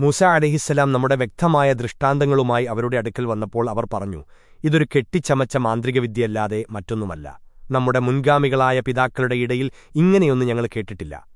മൂസ അലഹിസ്സലാം നമ്മുടെ വ്യക്തമായ ദൃഷ്ടാന്തങ്ങളുമായി അവരുടെ അടുക്കൽ വന്നപ്പോൾ അവർ പറഞ്ഞു ഇതൊരു കെട്ടിച്ചമച്ച മാന്ത്രികവിദ്യയല്ലാതെ മറ്റൊന്നുമല്ല. നമ്മുടെ മുൻഗാമികളായ പിതാക്കളുടെ ഇടയിൽ ഇങ്ങനെയൊന്നും ഞങ്ങൾ കേട്ടിട്ടില്ല.